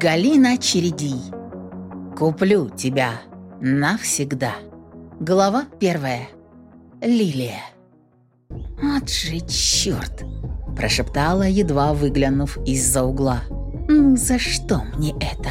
Галина Чередий. Куплю тебя навсегда. Глава первая. Лилия. «Вот же черт!» – прошептала, едва выглянув из-за угла. «Ну за что мне это?»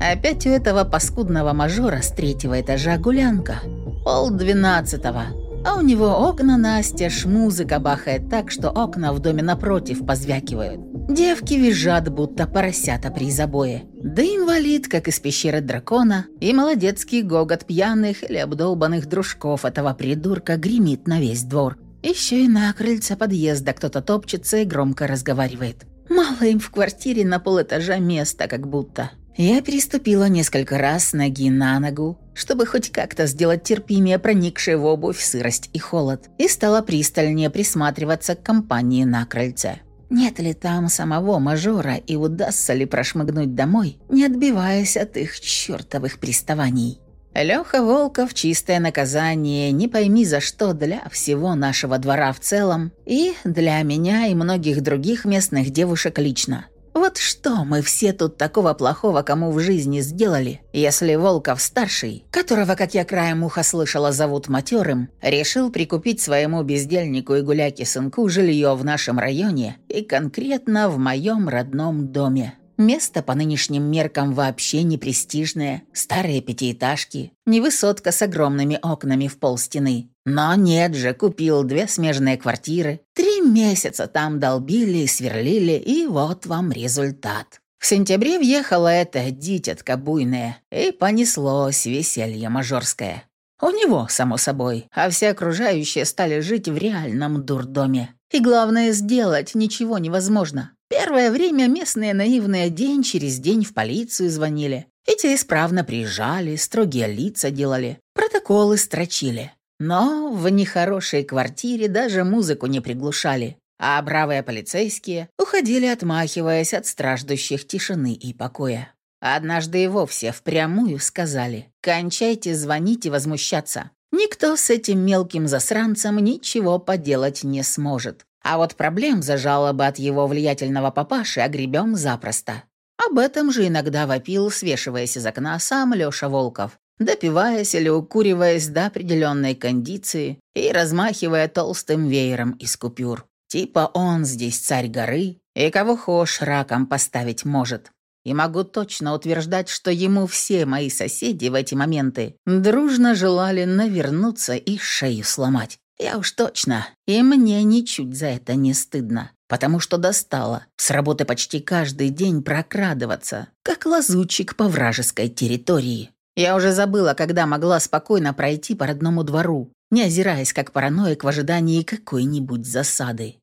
Опять у этого паскудного мажора с третьего этажа гулянка. Пол двенадцатого. А у него окна настежь, музыка бахает так, что окна в доме напротив позвякивают. Девки визжат, будто поросята при забое. Да инвалид, как из пещеры дракона, и молодецкий гогот пьяных или обдолбанных дружков этого придурка гремит на весь двор. Еще и на крыльце подъезда кто-то топчется и громко разговаривает. Мало им в квартире на полэтажа места как будто. Я переступила несколько раз ноги на ногу, чтобы хоть как-то сделать терпимее проникшие в обувь сырость и холод, и стала пристальнее присматриваться к компании на крыльце. Нет ли там самого мажора и удастся ли прошмыгнуть домой, не отбиваясь от их чертовых приставаний? Леха Волков – чистое наказание, не пойми за что, для всего нашего двора в целом и для меня и многих других местных девушек лично. Вот что мы все тут такого плохого кому в жизни сделали, если Волков-старший, которого, как я краем уха слышала, зовут матерым, решил прикупить своему бездельнику и гуляке-сынку жилье в нашем районе и конкретно в моем родном доме. Место по нынешним меркам вообще не престижное, старые пятиэтажки, не высотка с огромными окнами в пол стены. Но нет же, купил две смежные квартиры, три месяца там долбили, сверлили, и вот вам результат. В сентябре въехала эта дитятка буйная, и понеслось веселье мажорское. У него, само собой, а все окружающие стали жить в реальном дурдоме. И главное, сделать ничего невозможно. Первое время местные наивные день через день в полицию звонили. И те исправно приезжали, строгие лица делали, протоколы строчили. Но в нехорошей квартире даже музыку не приглушали, а бравые полицейские уходили, отмахиваясь от страждущих тишины и покоя. Однажды и вовсе впрямую сказали «Кончайте звонить и возмущаться. Никто с этим мелким засранцем ничего поделать не сможет. А вот проблем за жалобы от его влиятельного папаши огребем запросто. Об этом же иногда вопил, свешиваясь из окна, сам Лёша Волков, допиваясь или укуриваясь до определенной кондиции и размахивая толстым веером из купюр. Типа он здесь царь горы, и кого хошь раком поставить может. И могу точно утверждать, что ему все мои соседи в эти моменты дружно желали навернуться и шею сломать. Я уж точно. И мне ничуть за это не стыдно. Потому что достало с работы почти каждый день прокрадываться, как лазутчик по вражеской территории. Я уже забыла, когда могла спокойно пройти по родному двору, не озираясь как параноик в ожидании какой-нибудь засады.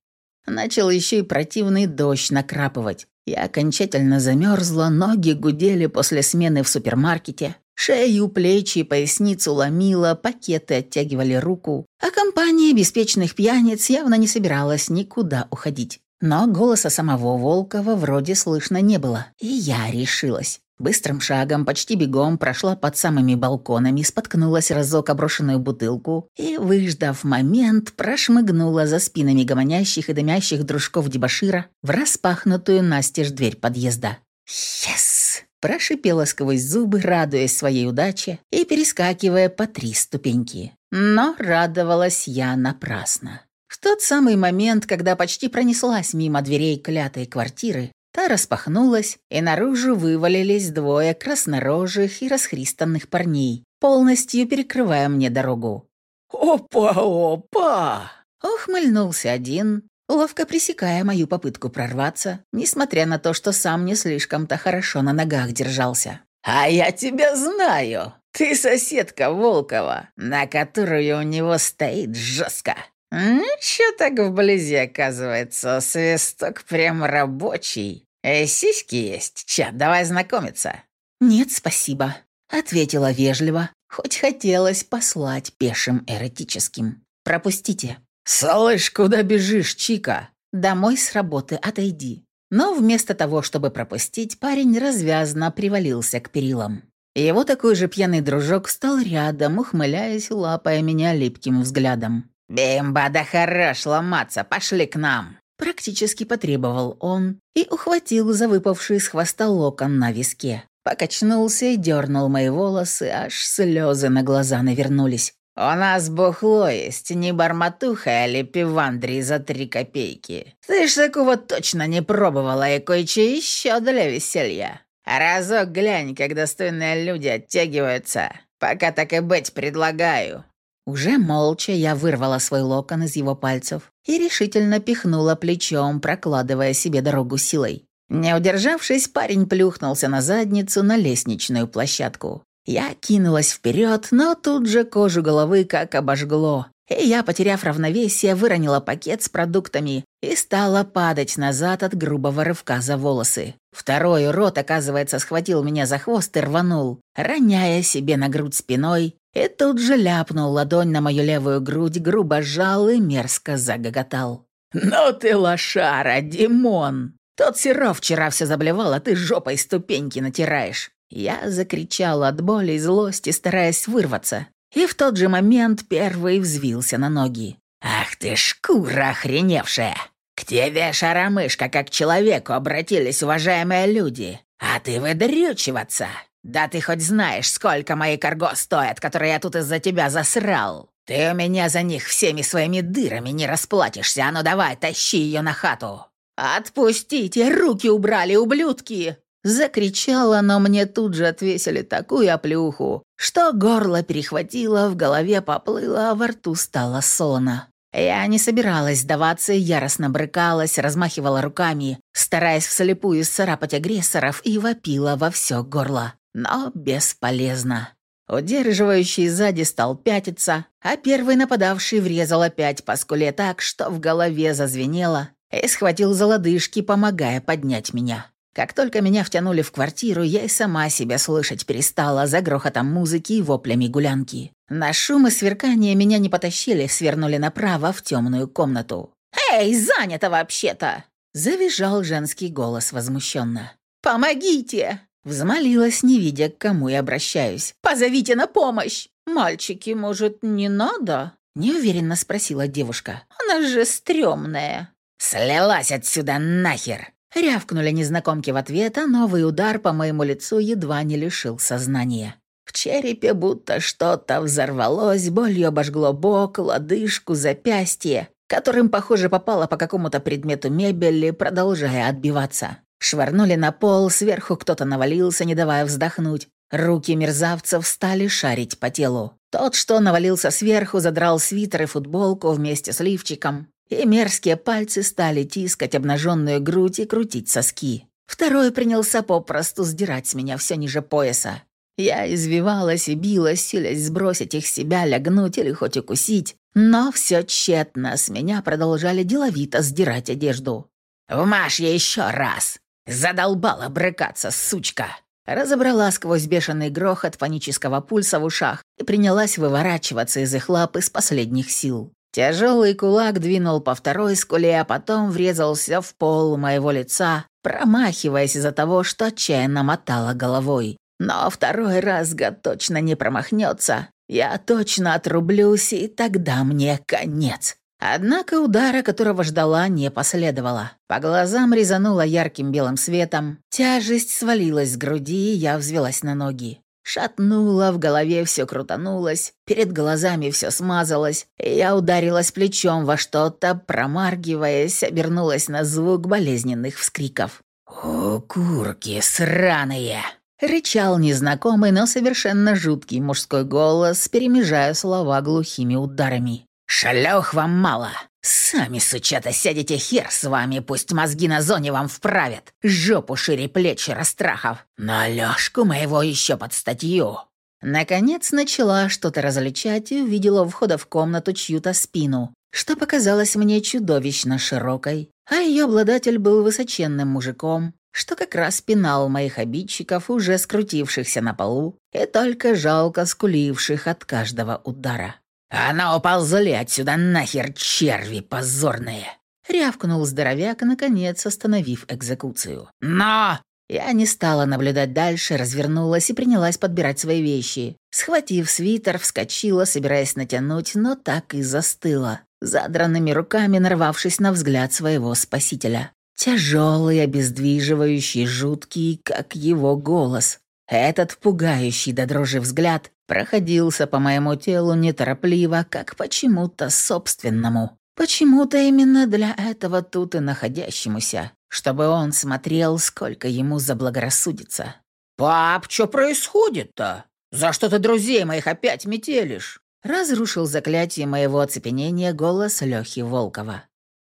Начал еще и противный дождь накрапывать. Я окончательно замерзла, ноги гудели после смены в супермаркете, Шею, плечи, поясницу ломила, пакеты оттягивали руку, а компания беспечных пьяниц явно не собиралась никуда уходить. Но голоса самого Волкова вроде слышно не было, и я решилась. Быстрым шагом, почти бегом, прошла под самыми балконами, споткнулась разок оброшенную бутылку и, выждав момент, прошмыгнула за спинами гомонящих и дымящих дружков дебашира в распахнутую настежь дверь подъезда. «Yes!» Прошипела сквозь зубы, радуясь своей удаче и перескакивая по три ступеньки. Но радовалась я напрасно. В тот самый момент, когда почти пронеслась мимо дверей клятой квартиры, та распахнулась, и наружу вывалились двое краснорожих и расхристанных парней, полностью перекрывая мне дорогу. «Опа, опа!» Ухмыльнулся один, ловко пресекая мою попытку прорваться, несмотря на то, что сам не слишком-то хорошо на ногах держался. «А я тебя знаю! Ты соседка Волкова, на которую у него стоит жестко!» «Ничего так вблизи, оказывается, свисток прям рабочий. Э, сиськи есть, чат, давай знакомиться». «Нет, спасибо», — ответила вежливо, хоть хотелось послать пешим эротическим. «Пропустите». «Слышь, куда бежишь, Чика?» «Домой с работы, отойди». Но вместо того, чтобы пропустить, парень развязно привалился к перилам. Его такой же пьяный дружок стал рядом, ухмыляясь, лапая меня липким взглядом. «Бимба, да хорош ломаться, пошли к нам!» Практически потребовал он и ухватил за выпавший из хвоста локон на виске. Покачнулся и дернул мои волосы, аж слезы на глаза навернулись. «У нас бухло есть, не барматуха, а ли пивандри за три копейки. Ты ж такого точно не пробовала и кое-что еще для веселья. разок глянь, как достойные люди оттягиваются. Пока так и быть предлагаю». Уже молча я вырвала свой локон из его пальцев и решительно пихнула плечом, прокладывая себе дорогу силой. Не удержавшись, парень плюхнулся на задницу на лестничную площадку. Я кинулась вперед, но тут же кожу головы как обожгло, и я, потеряв равновесие, выронила пакет с продуктами и стала падать назад от грубого рывка за волосы. Второй рот, оказывается, схватил меня за хвост и рванул, роняя себе на грудь спиной, и тут же ляпнул ладонь на мою левую грудь, грубо жал и мерзко загоготал. «Ну ты лошара, Димон! Тот Серов вчера все заблевал, а ты жопой ступеньки натираешь!» Я закричала от боли и злости, стараясь вырваться. И в тот же момент первый взвился на ноги. «Ах ты шкура охреневшая! К тебе, шаромышка, как к человеку обратились уважаемые люди, а ты выдрючиваться! Да ты хоть знаешь, сколько мои карго стоят, которые я тут из-за тебя засрал! Ты у меня за них всеми своими дырами не расплатишься, а ну давай, тащи ее на хату!» «Отпустите! Руки убрали, ублюдки!» Закричала, но мне тут же отвесили такую оплюху, что горло перехватило, в голове поплыло, а во рту стало солоно. Я не собиралась сдаваться, яростно брыкалась, размахивала руками, стараясь вслепую сцарапать агрессоров и вопила во все горло. Но бесполезно. Удерживающий сзади стал пятиться, а первый нападавший врезал опять по скуле так, что в голове зазвенело, и схватил за лодыжки, помогая поднять меня. Как только меня втянули в квартиру, я и сама себя слышать перестала за грохотом музыки и воплями гулянки. На шум и сверкание меня не потащили, свернули направо в темную комнату. «Эй, занято вообще-то!» Завизжал женский голос возмущенно. «Помогите!» Взмолилась, не видя, к кому я обращаюсь. «Позовите на помощь!» «Мальчики, может, не надо?» Неуверенно спросила девушка. «Она же стрёмная». «Слилась отсюда нахер!» Рявкнули незнакомки в ответ, а новый удар по моему лицу едва не лишил сознания. В черепе будто что-то взорвалось, болью обожгло бок, лодыжку, запястье, которым, похоже, попало по какому-то предмету мебели, продолжая отбиваться. Швырнули на пол, сверху кто-то навалился, не давая вздохнуть. Руки мерзавцев стали шарить по телу. Тот, что навалился сверху, задрал свитер и футболку вместе с лифчиком, и мерзкие пальцы стали тискать обнаженную грудь и крутить соски. Второй принялся попросту сдирать с меня все ниже пояса. Я извивалась и билась, силясь сбросить их с себя, лягнуть или хоть укусить, но все тщетно, с меня продолжали деловито сдирать одежду. «Вмажь я еще раз!» Задолбала брыкаться, сучка!» Разобрала сквозь бешеный грохот панического пульса в ушах и принялась выворачиваться из их лап из последних сил. Тяжелый кулак двинул по второй скуле, а потом врезался в пол моего лица, промахиваясь из-за того, что отчаянно мотала головой. Но второй раз гад точно не промахнется. Я точно отрублюсь, и тогда мне конец. Однако удара, которого ждала, не последовало. По глазам резануло ярким белым светом, тяжесть свалилась с груди, и я взвелась на ноги. Шатнула, в голове все крутанулось, перед глазами все смазалось, я ударилась плечом во что-то, промаргиваясь, обернулась на звук болезненных вскриков. «О, курки сраные!» Рычал незнакомый, но совершенно жуткий мужской голос, перемежая слова глухими ударами. «Шлёх вам мало! Сами, сучата, сядете хер с вами, пусть мозги на зоне вам вправят, жопу шире плечи растрахав, но Лёшку моего еще под статью». Наконец начала что-то различать и увидела у входа в комнату чью-то спину, что показалось мне чудовищно широкой, а ее обладатель был высоченным мужиком, что как раз пинал моих обидчиков, уже скрутившихся на полу и только жалко скуливших от каждого удара. «А ну, уползли отсюда нахер, черви позорные!» Рявкнул здоровяк, наконец остановив экзекуцию. «Но!» Я не стала наблюдать дальше, развернулась и принялась подбирать свои вещи. Схватив свитер, вскочила, собираясь натянуть, но так и застыла. задранными руками нарвавшись на взгляд своего спасителя. Тяжелый, обездвиживающий, жуткий, как его голос. Этот пугающий до дрожи взгляд проходился по моему телу неторопливо, как почему-то собственному. Почему-то именно для этого тут и находящемуся, чтобы он смотрел, сколько ему заблагорассудится. «Пап, что происходит-то? За что ты друзей моих опять метелишь?» Разрушил заклятие моего оцепенения голос Лёхи Волкова.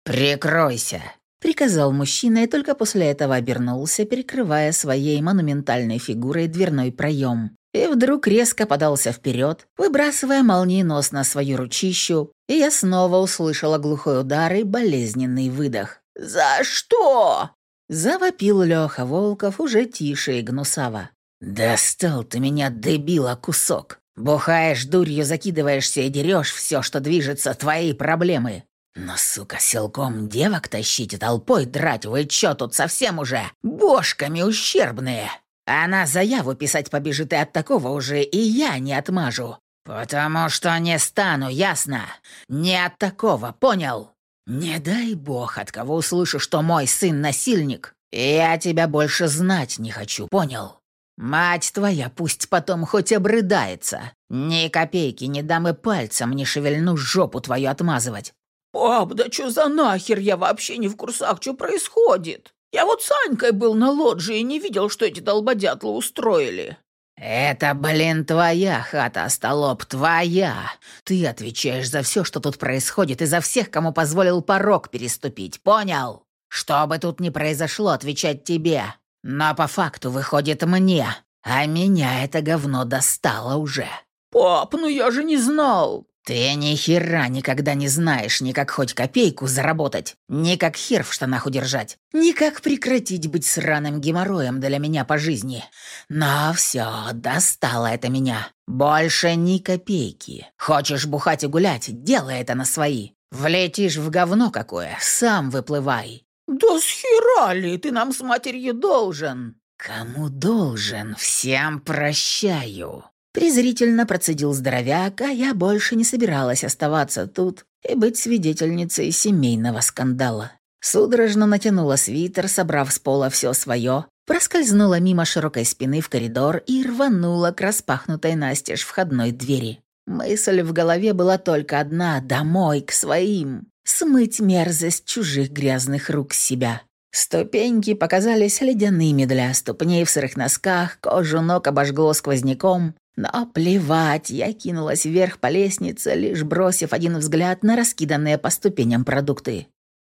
«Прикройся!» — приказал мужчина и только после этого обернулся, перекрывая своей монументальной фигурой дверной проем. И вдруг резко подался вперед, выбрасывая молниеносно свою ручищу, и я снова услышала глухой удар и болезненный выдох. «За что?» — завопил Леха Волков уже тише и гнусаво. «Достал ты меня, дебила, кусок! Бухаешь дурью, закидываешься и дерешь все, что движется, твои проблемы. Но, сука, силком девок тащить толпой драть, вы чё тут совсем уже? Бошками ущербные!» Она заяву писать побежит, и от такого уже и я не отмажу. Потому что не стану, ясно? Не от такого, понял? Не дай бог, от кого услышу, что мой сын насильник. Я тебя больше знать не хочу, понял? Мать твоя пусть потом хоть обрыдается. Ни копейки не дам и пальцем не шевельну жопу твою отмазывать. «Пап, да что за нахер? Я вообще не в курсах, что происходит?» Я вот с Анькой был на лоджии и не видел, что эти долбодятлы устроили». «Это, блин, твоя хата, столоп, твоя. Ты отвечаешь за все, что тут происходит, и за всех, кому позволил порог переступить, понял? Что бы тут ни произошло, отвечать тебе. Но по факту выходит мне, а меня это говно достало уже». «Пап, ну я же не знал!» «Ты ни хера никогда не знаешь ни как хоть копейку заработать, ни как хер в штанах удержать, ни как прекратить быть сраным геморроем для меня по жизни. Но все, достало это меня. Больше ни копейки. Хочешь бухать и гулять, делай это на свои. Влетишь в говно какое, сам выплывай». «Да с ли ты нам с матерью должен?» «Кому должен, всем прощаю». Презрительно процедил здоровяк, а я больше не собиралась оставаться тут и быть свидетельницей семейного скандала. Судорожно натянула свитер, собрав с пола все свое, проскользнула мимо широкой спины в коридор и рванула к распахнутой настежь входной двери. Мысль в голове была только одна — домой, к своим. Смыть мерзость чужих грязных рук с себя. Ступеньки показались ледяными для ступней в сырых носках, кожу ног обожгло сквозняком, но плевать, я кинулась вверх по лестнице, лишь бросив один взгляд на раскиданные по ступеням продукты.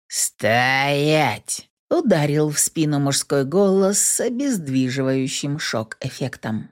«Стоять!» — ударил в спину мужской голос с обездвиживающим шок-эффектом.